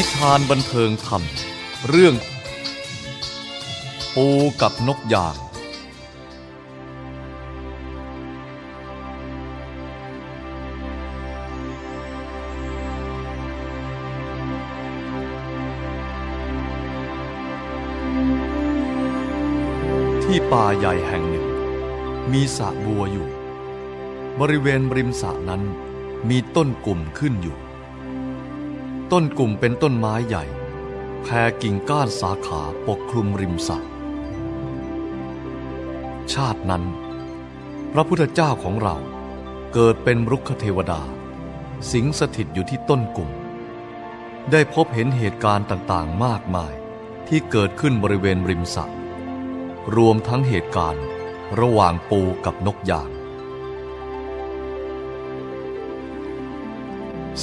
นิทานบันเทิงธรรม เรื่อง ปูกับนกยาง ที่ป่าใหญ่แห่งหนึ่ง มีสระบัวอยู่ บริเวณริมสระนั้นมีต้นกลุ่มขึ้นอยู่ ต้นกลุ่มเป็นต้นไม้ใหญ่ แผ่กิ่งก้านสาขาปกคลุมริมสระชาตินั้น พระพุทธเจ้าของเราเกิดเป็นรุกขเทวดา สิงสถิตอยู่ที่ต้นกลุ่ม ได้พบเห็นเหตุการณ์ต่างๆมากมายที่เกิดขึ้นบริเวณริมสระรวมทั้งเหตุการณ์ระหว่างปูกับนกยาง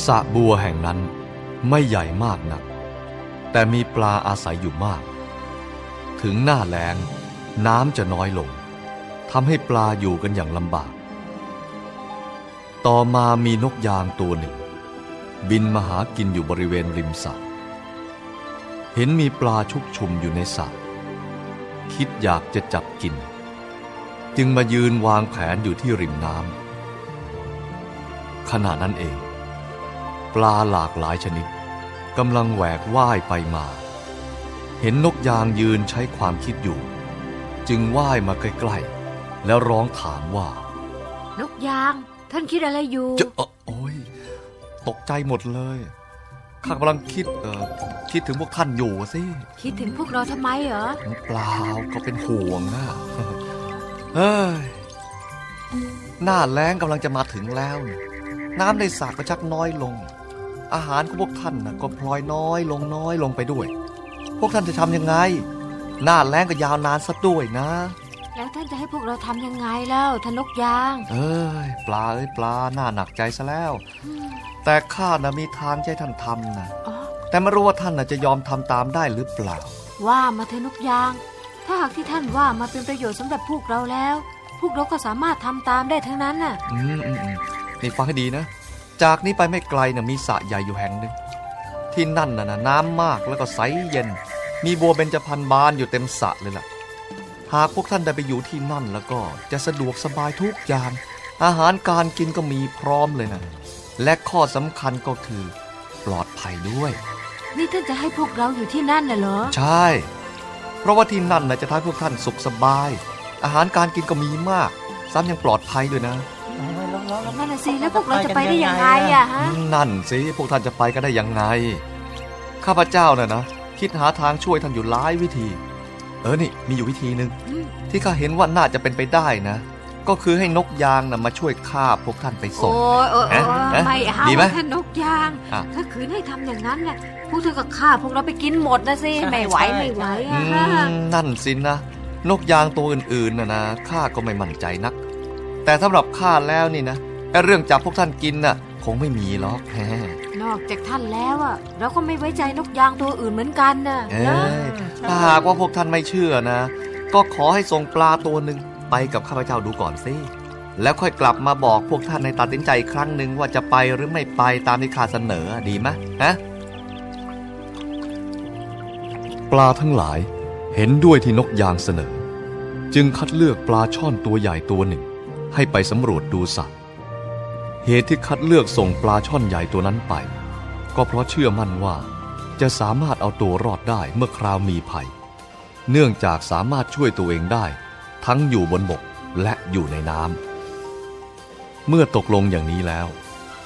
สระบัวแห่งนั้น ไม่ใหญ่มากนัก แต่มีปลาอาศัยอยู่มาก ถึงหน้าแล้งน้ำจะน้อยลงทำให้ปลาอยู่กันอย่างลำบาก ต่อมามีนกยางตัวหนึ่ง บินมาหากินอยู่บริเวณริมสระเห็นมีปลาชุกชุมอยู่ในสระคิดอยากจะจับกิน จึงมายืนวางแผนอยู่ที่ริมน้ำขณะนั้นเอง ปลาหลากหลายชนิดกำลังแหวกว่ายไปมา เห็นนกยางยืนใช้ความคิดอยู่ จึงว่ายมาใกล้ๆ แล้วร้องถามว่า นกยาง ท่านคิดอะไรอยู่จะเอ่อโอ้ยตกใจหมดเลยข้ากำลังคิดเออคิดถึงพวกท่านอยู่สิ คิดถึงพวกเราทำไมเหรอเปล่าก็เป็นห่วงนะเฮ้ยหน้าแล้งกำลังจะมาถึงแล้วเนี่ยน้ำในสระก็ชักน้อยลง อาหารของพวกท่านนะก็พลอยน้อยลงน้อยลงไปด้วย พวกท่านจะทำยังไง หน้าแล้งก็ยาวนานซะด้วยนะ แล้วท่านจะให้พวกเราทำยังไงแล้วท่านนกยาง เอ้ยปลาเอ้ยปลาหน้าหนักใจซะแล้ว แต่ข้านะมีทางจะให้ท่านทำนะอ๋อแต่ไม่รู้ว่าท่านนะจะยอมทำตามได้หรือเปล่า ว่ามาเถอะนกยาง ถ้าหากที่ท่านว่ามาเป็นประโยชน์สำหรับพวกเราแล้ว พวกเราก็สามารถทำตามได้ทั้งนั้นน่ะ อืมอืมอืมนี่ฟังให้ดีนะ จากนี้ไปไม่ไกลนะมีสระใหญ่อยู่แห่งหนึ่ง ที่นั่นนะนะน้ำมากแล้วก็ใสเย็น มีบัวเบญจพรรณบานอยู่เต็มสระเลยล่ะ หากพวกท่านได้ไปอยู่ที่นั่นแล้วก็จะสะดวกสบายทุกอย่าง อาหารการกินก็มีพร้อมเลยนะ และข้อสำคัญก็คือปลอดภัยด้วย นี่ท่านจะให้พวกเราอยู่ที่นั่นน่ะเหรอ ใช่ เพราะว่าที่นั่นนะจะทำให้พวกท่านสุขสบาย อาหารการกินก็มีมาก ซ้ำยังปลอดภัยด้วยนะ นั่นน่ะสิแล้วพวกเราจะไปได้ยังไงอะฮะนั่นสิพวกท่านจะไปกันได้ยังไง ข้าพเจ้าน่ะนะคิดหาทางช่วยท่านอยู่หลายวิธี เออนี่มีอยู่วิธีหนึ่งอืมที่ข้าเห็นว่าน่าจะเป็นไปได้นะ ก็คือให้นกยางนะมาช่วยฆ่าพวกท่านไปส่งโอ้ยโอ้ยโอ้ยฮะไม่เอาดีไหมท่านนกยางอะถ้าขืนให้ทำอย่างนั้นน่ะพวกเธอก็ฆ่าพวกเราไปกินหมดนะสิใช่ไม่ไหวใช่ไม่ไหวอือะฮะมนั่นสินะนกยางตัวอื่นๆนะนะข้าก็ไม่มั่นใจนัก แต่สำหรับข้าแล้วนี่นะไอ้เรื่องจับพวกท่านกินน่ะ คงไม่มีหรอกแฮนอกจากท่านแล้วอะเราก็ไม่ไว้ใจนกยางตัวอื่นเหมือนกันนะเอ้นะยถ้าหากว่าพวกท่านไม่เชื่อนะ ก็ขอให้ส่งปลาตัวหนึ่งไปกับข้าพเจ้าดูก่อนสิแล้วค่อยกลับมาบอกพวกท่านในตัดสินใจอีกครั้งหนึ่งว่าจะไปหรือไม่ไปตามที่ข้าเสนอดีไหมฮะปลาทั้งหลายเห็นด้วยที่นกยางเสนอ จึงคัดเลือกปลาช่อนตัวใหญ่ตัวหนึ่ง ให้ไปสำรวจดูสัตว์ เหตุที่คัดเลือกส่งปลาช่อนใหญ่ตัวนั้นไป ก็เพราะเชื่อมั่นว่า จะสามารถเอาตัวรอดได้เมื่อคราวมีภัย เนื่องจากสามารถช่วยตัวเองได้ ทั้งอยู่บนบกและอยู่ในน้ำเมื่อตกลงอย่างนี้แล้ว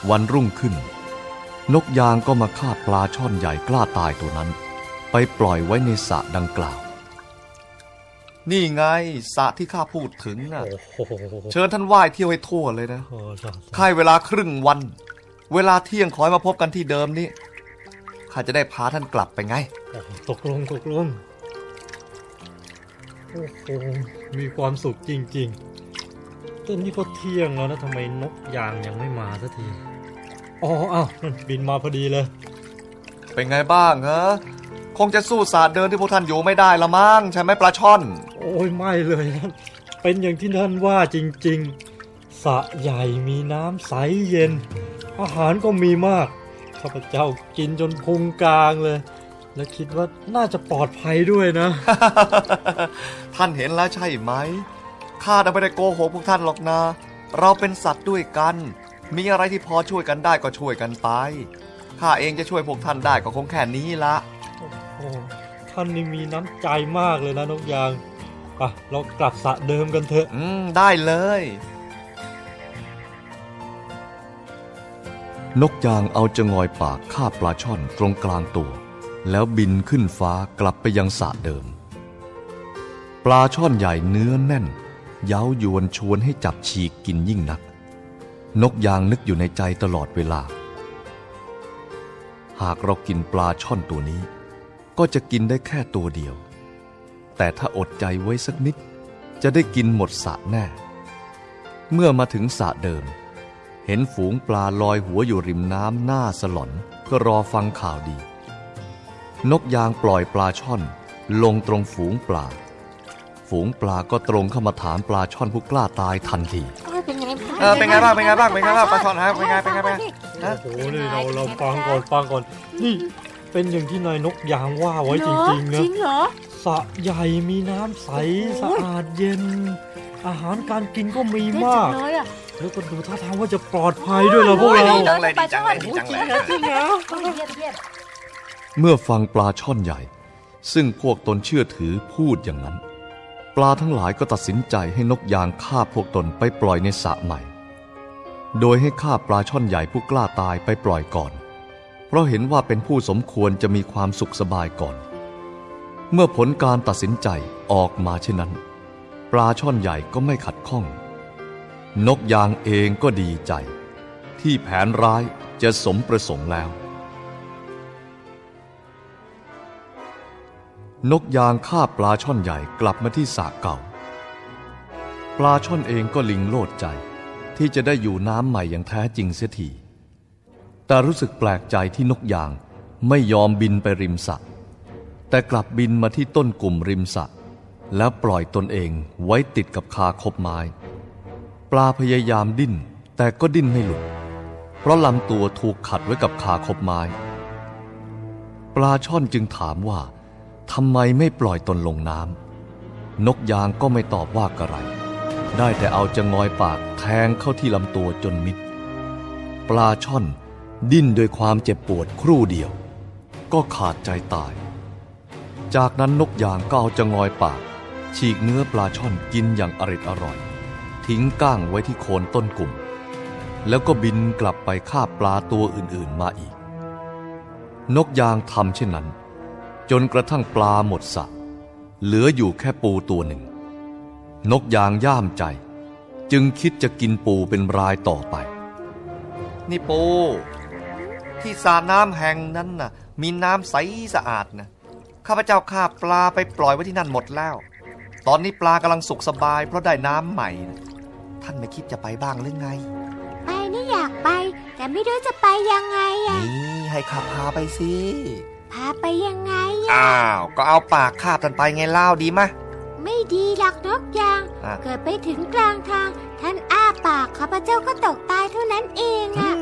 วันรุ่งขึ้น นกยางก็มาฆ่าปลาช่อนใหญ่กล้าตายตัวนั้น ไปปล่อยไว้ในสระดังกล่าว นี่ไงสระที่ข้าพูดถึงน่ะโอ้โหเชิญท่านว่ายเที่ยวให้ทั่วเลยนะโอ้โหค่ายเวลาครึ่งวัน เวลาเที่ยงขอให้มาพบกันที่เดิมนี้ข้าจะได้พาท่านกลับไปไงโอ้โหตกลงตกลงโอ้โหมีความสุขจริง ๆตอนนี้ก็เที่ยงแล้วนะทำไมนกยางยังไม่มาสักทีอ๋ออ้าวนั่นบินมาพอดีเลย เป็นไงบ้างฮะคงจะสู้สาดเดินที่พวกท่านอยู่ไม่ได้ละมั้งใช่ไหมปลาช่อนโอ้ยไม่เลยนะเป็นอย่างที่ท่านว่าจริงๆสระใหญ่มีน้ำใสเย็น อาหารก็มีมากแถข้าพเจ้ากินจนพุงกลางเลย และคิดว่าน่าจะปลอดภัยด้วยนะ ท่านเห็นแล้วใช่ไหมข้าน่ะไม่ได้โกหกพวกท่านหรอกนะ เราเป็นสัตว์ด้วยกัน มีอะไรที่พอช่วยกันได้ก็ช่วยกันไปข้าเองจะช่วยพวกท่านได้ก็คงแค่นี้ละโอ้ท่านนี่มีน้ำใจมากเลยนะนกยาง ไปเรากลับสระเดิมกันเถอะ อืม ได้เลย นกยางเอาจงอยปากคาบปลาช่อนตรงกลางตัว แล้วบินขึ้นฟ้ากลับไปยังสระเดิม ปลาช่อนใหญ่เนื้อแน่น เย้ายวนชวนให้จับฉีกกินยิ่งนัก นกยางนึกอยู่ในใจตลอดเวลา หากเรากินปลาช่อนตัวนี้ ก็จะกินได้แค่ตัวเดียว แต่ถ้าอดใจไว้สักนิด จะได้กินหมดสระแน่ เมื่อมาถึงสระเดิม เห็นฝูงปลาลอยหัวอยู่ริมน้ำหน้าสลอนก็รอฟังข่าวดี นกยางปล่อยปลาช่อน ลงตรงฝูงปลา ฝูงปลาก็ตรงเข้ามาถามปลาช่อนผู้กล้าตายทันที เป็นไงเออเป็นไงบ้างเป็นไงบ้างเป็นไงบ้างปลาช่อนฮะเป็นไงเป็นไงเป็นไงฮะโอ้โหนี่เราเราฟังก่อนฟังก่อนนี่เป็นอย่างที่นายนกยางว่าไว้จริงๆจนะริงเหรอ สระใหญ่มีน้ำใสโอ้โหสะอาดเย็น อาหารการกินก็มีเด็ดมาจักงเลยอะแล้วก็ดูท่าทางว่าจะปลอดภัยด้วยล่ะพวกเราดีจังเลยดีจังเลยดีจังเลย จริงเหรอเยี่ยมเยี่ยมเมื่อฟังปลาช่อนใหญ่ ซึ่งพวกตนเชื่อถือพูดอย่างนั้น ปลาทั้งหลายก็ตัดสินใจให้นกยางฆ่าพวกตนไปปล่อยในสระใหม่ โดยให้ฆ่าปลาช่อนใหญ่ผู้กล้าตายไปปล่อยก่อน เพราะเห็นว่าเป็นผู้สมควรจะมีความสุขสบายก่อน เมื่อผลการตัดสินใจออกมาเช่นนั้น ปลาช่อนใหญ่ก็ไม่ขัดข้อง นกยางเองก็ดีใจ ที่แผนร้ายจะสมประสงค์แล้ว นกยางคาปลาช่อนใหญ่กลับมาที่สระเก่า ปลาช่อนเองก็ลิงโลดใจ ที่จะได้อยู่น้ำใหม่อย่างแท้จริงเสียทีแต่รู้สึกแปลกใจที่นกยางไม่ยอมบินไปริมสระ แต่กลับบินมาที่ต้นกลุ่มริมสระแล้วปล่อยตนเองไว้ติดกับคาคบไม้ ปลาพยายามดิ้น แต่ก็ดิ้นไม่หลุด เพราะลำตัวถูกขัดไว้กับคาคบไม้ ปลาช่อนจึงถามว่าทำไมไม่ปล่อยตนลงน้ำนกยางก็ไม่ตอบว่ากระไร ได้แต่เอาจะงอยปากแทงเข้าที่ลำตัวจนมิด ปลาช่อนดิ้นด้วยความเจ็บปวดครู่เดียว ก็ขาดใจตาย จากนั้นนกยางก็เอาจะงอยปาก ฉีกเนื้อปลาช่อนกินอย่างอริดอร่อย ทิ้งก้างไว้ที่โคนต้นกลุ่ม แล้วก็บินกลับไปคาบปลาตัวอื่นๆมาอีก นกยางทำเช่นนั้น จนกระทั่งปลาหมดสระเหลืออยู่แค่ปูตัวหนึ่ง นกยางย่ามใจ จึงคิดจะกินปูเป็นรายต่อไป นี่ปู ที่สระน้ำแห่งนั้นน่ะ มีน้ำใสสะอาดนะ ข้าพเจ้าฆ่าปลาไปปล่อยไว้ที่นั่นหมดแล้ว ตอนนี้ปลากำลังสุขสบายเพราะได้น้ำใหม่นะท่านไม่คิดจะไปบ้างหรือไง ไปนี่อยากไป แต่ไม่รู้จะไปยังไงอะนี่ให้ข้าพาไปสิ พาไปยังไงอะอ้าว ก็เอาปากคาบท่านไปไงเล่าดีมะ ไม่ดีหลักนกยาง อะ เกิดไปถึงกลางทาง ท่านอ้าปากข้าพเจ้าก็ตกตายเท่านั้นเองอะ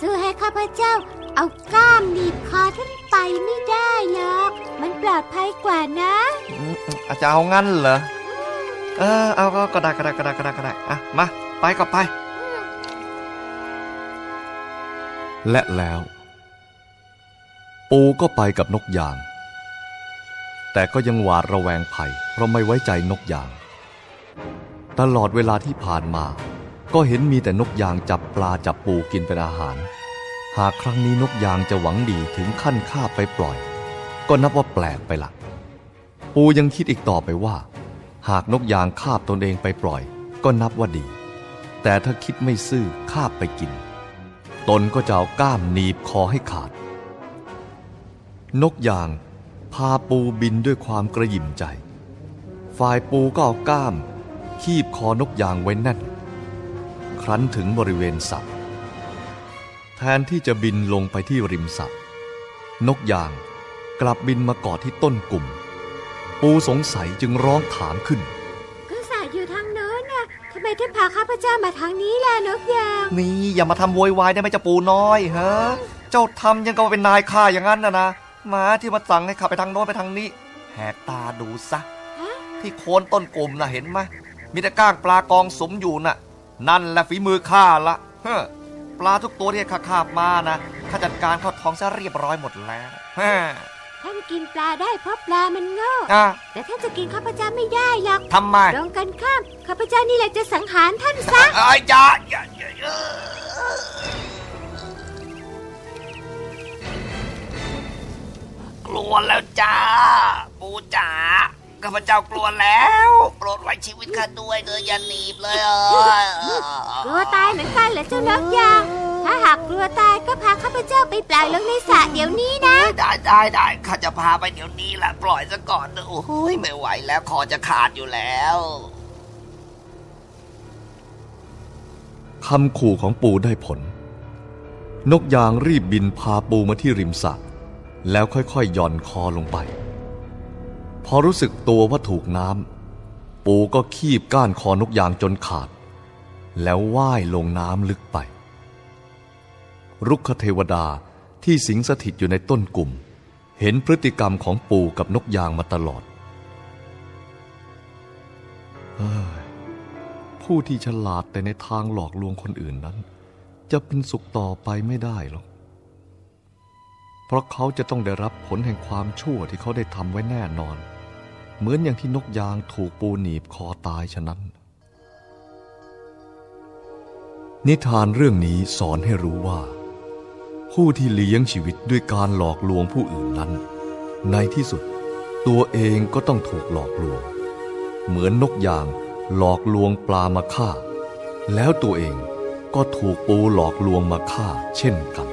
ซื้อให้ข้าพเจ้า เอาก้ามหนีบคอท่านไปไม่ได้หรอก มันปลอดภัยกว่านะอืมอาจจะเอางั้นเหรอ เออ เอาก็ก็ได้ก็ได้ก็ได้ก็ได้ก็ได้อะ มา ไปก็ไป และแล้ว ปูก็ไปกับนกยาง แต่ก็ยังหวาดระแวงภัย เพราะไม่ไว้ใจนกยาง ตลอดเวลาที่ผ่านมา ก็เห็นมีแต่นกยางจับปลาจับปูกินเป็นอาหาร หากครั้งนี้นกยางจะหวังดีถึงขั้นฆ่าไปปล่อย ก็นับว่าแปลกไปละปูยังคิดอีกต่อไปว่า หากนกยางคาบตนเองไปปล่อย ก็นับว่าดี แต่ถ้าคิดไม่ซื่อคาบไปกิน ตนก็จะเอาก้ามหนีบคอให้ขาด นกยางพาปูบินด้วยความกระหยิ่มใจ ฝ่ายปูก็เอาก้าม คีบคอนกยางไว้แน่น ครั้นถึงบริเวณสระแทนที่จะบินลงไปที่ริมสระนกยางกลับบินมาเกาะที่ต้นกลุ่ม ปูสงสัยจึงร้องถามขึ้น ก็สายอยู่ทางโน้นน่ะทำไมท่านพาข้าพเจ้ามาทางนี้ล่ะนกยาง นี่อย่ามาทำโวยวายได้ไหมเจ้าปูน้อยฮะเจ้าทำยังกับว่าเป็นนายข้าอย่างนั้นนะนะหมาที่มาสั่งให้ขับไปทางโน้นไปทางนี้ แหกตาดูซะฮะที่โคนต้นกลุ่มน่ะเห็นไหมมีแต่ก้างปลากองสมอยู่น่ะ นั่นแหละฝีมือข้าละเฮ้อ ปลาทุกตัวที่ข้าคาบมานะข้าจัดการเข้าท้องซะเรียบร้อยหมดแล้วฮะท่านกินปลาได้เพราะปลามันโง่อะแต่ท่านจะกินข้าพเจ้าไม่ได้หรอกทำไมตรงกันข้ามข้าพเจ้านี่แหละจะสังหารท่านซะเอ้ยอย่าอย่าอย่าอย่ากลัวแล้วจ้า ปูจ๋า ข้าพเจ้ากลัวแล้ว โปรดไว้ชีวิตข้าด้วยเธออย่าหนีบเลยเออกลัวตายเหมือนกันเหรอเจ้านกยาง ถ้าหากกลัวตายก็พาข้าพเจ้าไปปล่อยลงในสระเดี๋ยวนี้นะ ได้ได้ได้ข้าจะพาไปเดี๋ยวนี้แหละปล่อยซะก่อนเถอะโอ้ยไม่ไหวแล้วคอจะขาดอยู่แล้วคำขู่ของปูได้ผล นกยางรีบบินพาปูมาที่ริมสระแล้วค่อยๆหย่อนคอลงไป พอรู้สึกตัวว่าถูกน้ำปูก็คีบก้านคอนกยางจนขาด แล้วว่ายลงน้ำลึกไป รุกขเทวดาที่สิงสถิตอยู่ในต้นกลุ่ม เห็นพฤติกรรมของปูกับนกยางมาตลอดผู้ที่ฉลาดแต่ในทางหลอกลวงคนอื่นนั้น จะเป็นสุขต่อไปไม่ได้หรอก ราะเขาจะต้องได้รับผลแห่งความชั่วที่เขาได้ทำไว้แน่นอน เหมือนอย่างที่นกยางถูกปูหนีบคอตายฉะนั้น นิทานเรื่องนี้สอนให้รู้ว่า ผู้ที่เลี้ยงชีวิตด้วยการหลอกลวงผู้อื่นนั้น ในที่สุดตัวเองก็ต้องถูกหลอกลวง เหมือนนกยางหลอกลวงปลามาฆ่า แล้วตัวเองก็ถูกปูหลอกลวงมาฆ่าเช่นกัน